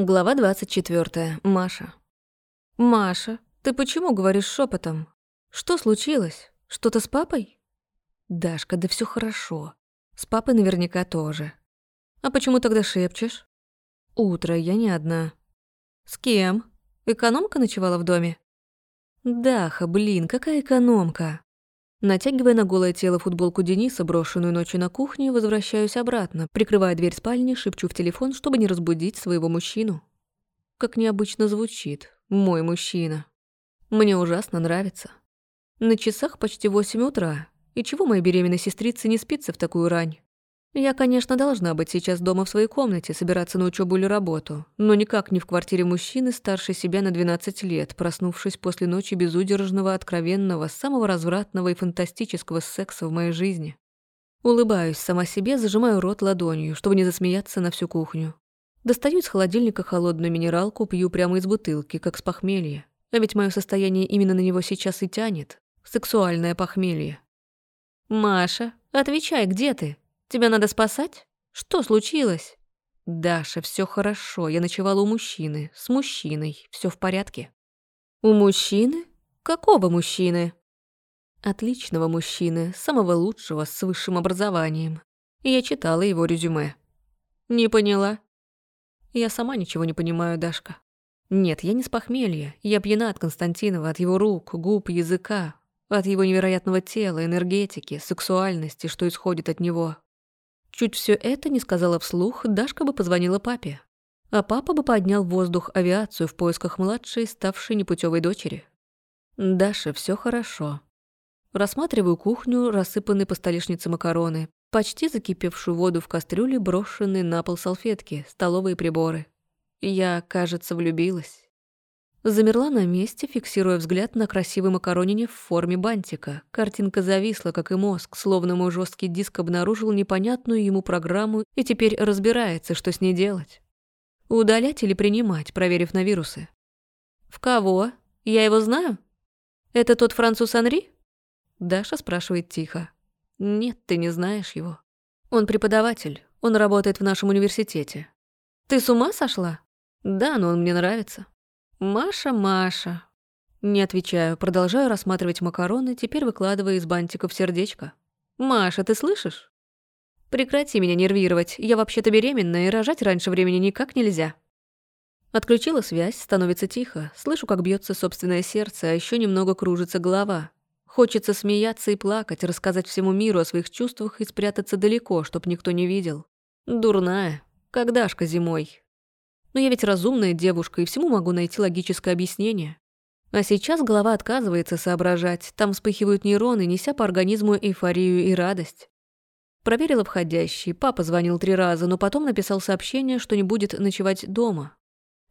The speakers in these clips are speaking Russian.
Глава 24. Маша. «Маша, ты почему говоришь шепотом? Что случилось? Что-то с папой?» «Дашка, да все хорошо. С папой наверняка тоже. А почему тогда шепчешь?» «Утро, я не одна». «С кем? Экономка ночевала в доме?» «Даха, блин, какая экономка?» Натягивая на голое тело футболку Дениса, брошенную ночью на кухне, возвращаюсь обратно, прикрывая дверь спальни, шепчу в телефон, чтобы не разбудить своего мужчину. Как необычно звучит «мой мужчина». Мне ужасно нравится. На часах почти восемь утра, и чего моей беременной сестрице не спится в такую рань? Я, конечно, должна быть сейчас дома в своей комнате, собираться на учебу или работу, но никак не в квартире мужчины старше себя на 12 лет, проснувшись после ночи безудержного, откровенного, самого развратного и фантастического секса в моей жизни. Улыбаюсь сама себе, зажимаю рот ладонью, чтобы не засмеяться на всю кухню. Достаю из холодильника холодную минералку, пью прямо из бутылки, как с похмелья. А ведь мое состояние именно на него сейчас и тянет. Сексуальное похмелье. «Маша, отвечай, где ты?» Тебя надо спасать? Что случилось? Даша, все хорошо. Я ночевала у мужчины. С мужчиной. Все в порядке. У мужчины? Какого мужчины? Отличного мужчины, самого лучшего, с высшим образованием. Я читала его резюме. Не поняла. Я сама ничего не понимаю, Дашка. Нет, я не с похмелья. Я пьяна от Константинова, от его рук, губ, языка, от его невероятного тела, энергетики, сексуальности, что исходит от него. Чуть все это не сказала вслух, Дашка бы позвонила папе. А папа бы поднял в воздух авиацию в поисках младшей, ставшей непутевой дочери. Даша, все хорошо. Рассматриваю кухню, рассыпанные по столешнице макароны, почти закипевшую воду в кастрюле, брошенные на пол салфетки, столовые приборы. Я, кажется, влюбилась. Замерла на месте, фиксируя взгляд на красивой макаронине в форме бантика. Картинка зависла, как и мозг, словно мой жесткий диск обнаружил непонятную ему программу и теперь разбирается, что с ней делать. Удалять или принимать, проверив на вирусы. «В кого? Я его знаю? Это тот француз Анри?» Даша спрашивает тихо. «Нет, ты не знаешь его. Он преподаватель, он работает в нашем университете. Ты с ума сошла? Да, но он мне нравится. «Маша, Маша». Не отвечаю, продолжаю рассматривать макароны, теперь выкладывая из бантиков сердечко. «Маша, ты слышишь?» «Прекрати меня нервировать, я вообще-то беременна, и рожать раньше времени никак нельзя». Отключила связь, становится тихо, слышу, как бьется собственное сердце, а еще немного кружится голова. Хочется смеяться и плакать, рассказать всему миру о своих чувствах и спрятаться далеко, чтоб никто не видел. Дурная, как Дашка зимой, но я ведь разумная девушка и всему могу найти логическое объяснение. А сейчас голова отказывается соображать, там вспыхивают нейроны, неся по организму эйфорию и радость. Проверила входящий, папа звонил три раза, но потом написал сообщение, что не будет ночевать дома.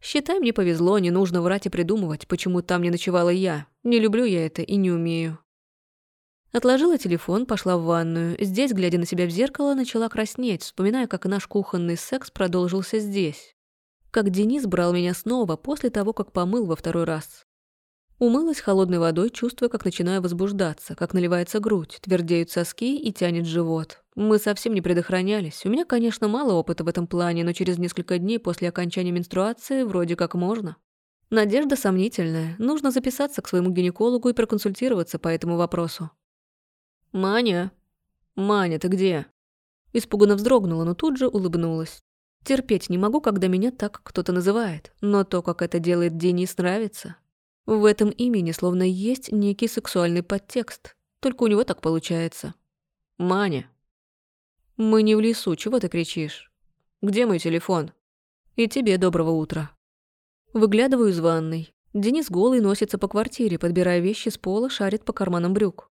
Считай, мне повезло, не нужно врать и придумывать, почему там не ночевала я. Не люблю я это и не умею. Отложила телефон, пошла в ванную. Здесь, глядя на себя в зеркало, начала краснеть, вспоминая, как наш кухонный секс продолжился здесь как Денис брал меня снова после того, как помыл во второй раз. Умылась холодной водой, чувствуя, как начинаю возбуждаться, как наливается грудь, твердеют соски и тянет живот. Мы совсем не предохранялись. У меня, конечно, мало опыта в этом плане, но через несколько дней после окончания менструации вроде как можно. Надежда сомнительная. Нужно записаться к своему гинекологу и проконсультироваться по этому вопросу. «Маня! Маня, ты где?» Испуганно вздрогнула, но тут же улыбнулась. Терпеть не могу, когда меня так кто-то называет, но то, как это делает Денис, нравится. В этом имени словно есть некий сексуальный подтекст, только у него так получается. «Маня!» «Мы не в лесу, чего ты кричишь? Где мой телефон?» «И тебе доброго утра». Выглядываю из ванной. Денис голый носится по квартире, подбирая вещи с пола, шарит по карманам брюк.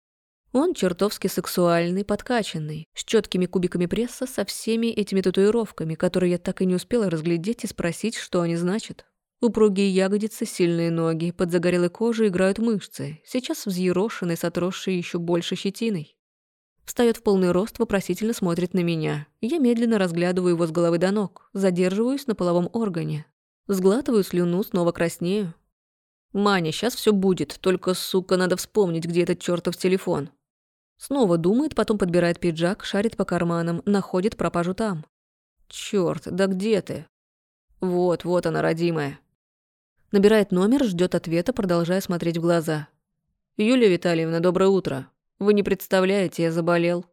Он чертовски сексуальный, подкачанный, с четкими кубиками пресса, со всеми этими татуировками, которые я так и не успела разглядеть и спросить, что они значат. Упругие ягодицы, сильные ноги, под загорелой кожей играют мышцы, сейчас взъерошенный, с отросшей еще больше щетиной. Встает в полный рост, вопросительно смотрит на меня. Я медленно разглядываю его с головы до ног, задерживаюсь на половом органе. Сглатываю слюну, снова краснею. «Маня, сейчас все будет, только, сука, надо вспомнить, где этот чертов телефон». Снова думает, потом подбирает пиджак, шарит по карманам, находит пропажу там. Черт, да где ты? Вот, вот она, родимая. Набирает номер, ждет ответа, продолжая смотреть в глаза. «Юлия Витальевна, доброе утро. Вы не представляете, я заболел.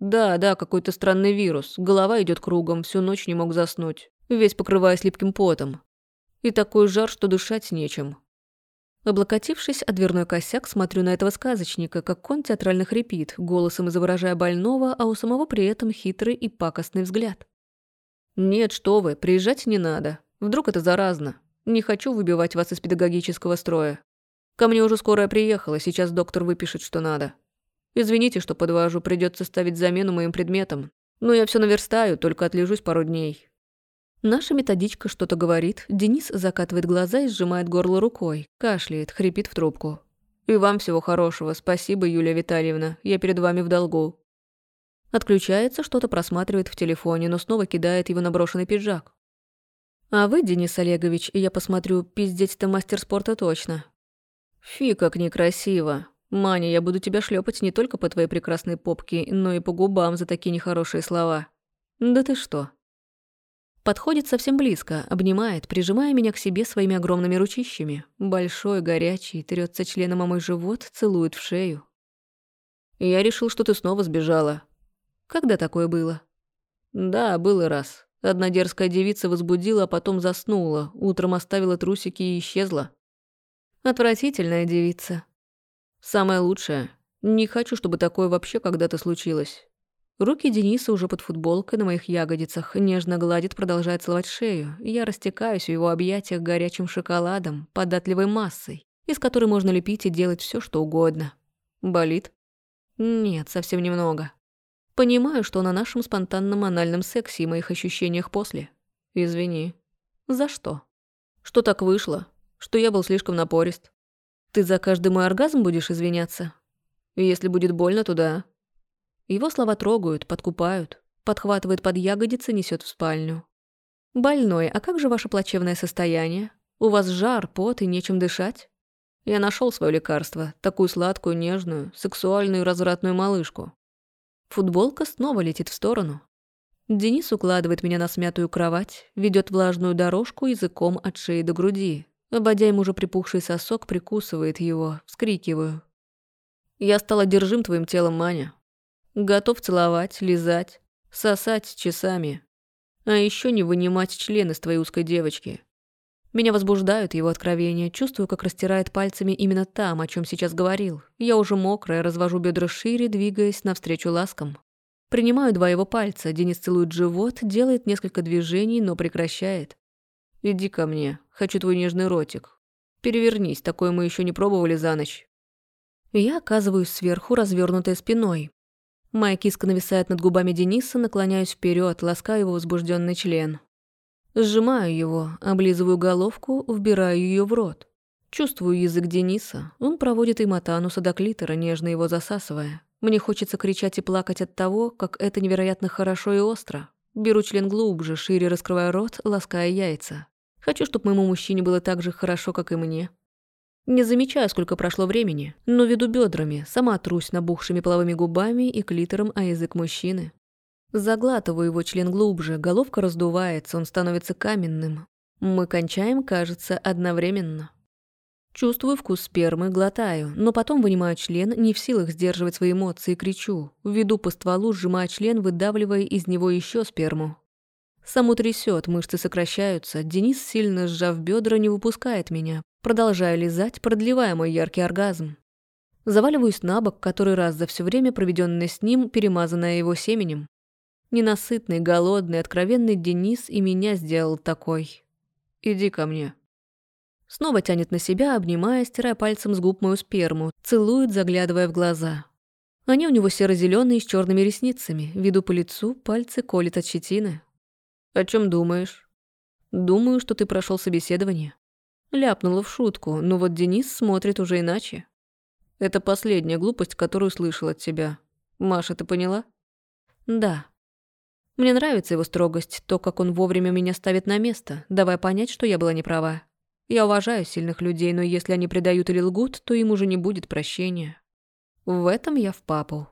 Да, да, какой-то странный вирус. Голова идет кругом, всю ночь не мог заснуть, весь покрываясь липким потом. И такой жар, что дышать нечем. Облокотившись о дверной косяк, смотрю на этого сказочника, как он театрально хрипит, голосом изображая больного, а у самого при этом хитрый и пакостный взгляд. «Нет, что вы, приезжать не надо. Вдруг это заразно. Не хочу выбивать вас из педагогического строя. Ко мне уже скорая приехала, сейчас доктор выпишет, что надо. Извините, что подвожу, придется ставить замену моим предметам. Но я все наверстаю, только отлежусь пару дней. Наша методичка что-то говорит, Денис закатывает глаза и сжимает горло рукой, кашляет, хрипит в трубку. «И вам всего хорошего, спасибо, Юлия Витальевна, я перед вами в долгу». Отключается, что-то просматривает в телефоне, но снова кидает его на брошенный пиджак. «А вы, Денис Олегович, я посмотрю, пиздеть-то мастер спорта точно». «Фи, как некрасиво. Маня, я буду тебя шлепать не только по твоей прекрасной попке, но и по губам за такие нехорошие слова. Да ты что?» Подходит совсем близко, обнимает, прижимая меня к себе своими огромными ручищами. Большой, горячий, трется членом о мой живот, целует в шею. «Я решил, что ты снова сбежала». «Когда такое было?» «Да, было раз. Одна дерзкая девица возбудила, а потом заснула, утром оставила трусики и исчезла». «Отвратительная девица», Самое лучшее. Не хочу, чтобы такое вообще когда-то случилось. Руки Дениса уже под футболкой на моих ягодицах, нежно гладит, продолжает целовать шею. Я растекаюсь в его объятиях горячим шоколадом, податливой массой, из которой можно лепить и делать все, что угодно. Болит? Нет, совсем немного. Понимаю, что на нашем спонтанном анальном сексе и моих ощущениях после. Извини. За что? Что так вышло? Что я был слишком напорист? Ты за каждый мой оргазм будешь извиняться? Если будет больно, то да. Его слова трогают, подкупают, подхватывает под ягодицы, несет в спальню. «Больной, а как же ваше плачевное состояние? У вас жар, пот и нечем дышать?» Я нашел свое лекарство, такую сладкую, нежную, сексуальную развратную малышку. Футболка снова летит в сторону. Денис укладывает меня на смятую кровать, ведет влажную дорожку языком от шеи до груди, Ободя ему уже припухший сосок, прикусывает его, вскрикиваю. «Я стал одержим твоим телом, Маня. Готов целовать, лизать, сосать часами. А еще не вынимать член из твоей узкой девочки. Меня возбуждают его откровения, чувствую, как растирает пальцами именно там, о чем сейчас говорил. Я уже мокрая, развожу бедра шире, двигаясь навстречу ласкам. Принимаю два его пальца, Денис целует живот, делает несколько движений, но прекращает. «Иди ко мне, хочу твой нежный ротик. Перевернись, такое мы еще не пробовали за ночь». Я оказываюсь сверху, развернутой спиной. Моя киска нависает над губами Дениса, наклоняюсь вперед, ласкаю его возбужденный член. Сжимаю его, облизываю головку, вбираю ее в рот. Чувствую язык Дениса. Он проводит им от ануса до клитора, нежно его засасывая. Мне хочется кричать и плакать от того, как это невероятно хорошо и остро. Беру член глубже, шире раскрывая рот, лаская яйца. Хочу, чтобы моему мужчине было так же хорошо, как и мне. Не замечаю, сколько прошло времени, но веду бедрами, сама трусь набухшими половыми губами и клитором о язык мужчины. Заглатываю его член глубже, головка раздувается, он становится каменным. Мы кончаем, кажется, одновременно. Чувствую вкус спермы, глотаю, но потом вынимаю член, не в силах сдерживать свои эмоции, кричу. Веду по стволу, сжимая член, выдавливая из него еще сперму. Саму трясет, мышцы сокращаются. Денис, сильно сжав бедра, не выпускает меня, продолжая лизать, продлевая мой яркий оргазм. Заваливаюсь на бок, который раз за все время, проведенное с ним, перемазанное его семенем. Ненасытный, голодный, откровенный Денис и меня сделал такой. «Иди ко мне», Снова тянет на себя, обнимая, стирая пальцем с губ мою сперму, целует, заглядывая в глаза. Они у него серо-зеленые с черными ресницами, виду по лицу, пальцы колет от щетины. «О чем думаешь?» «Думаю, что ты прошел собеседование». Ляпнула в шутку, но вот Денис смотрит уже иначе. «Это последняя глупость, которую слышал от тебя. Маша, ты поняла?» «Да». Мне нравится его строгость, то, как он вовремя меня ставит на место, давая понять, что я была не права. Я уважаю сильных людей, но если они предают или лгут, то им уже не будет прощения. В этом я в папу.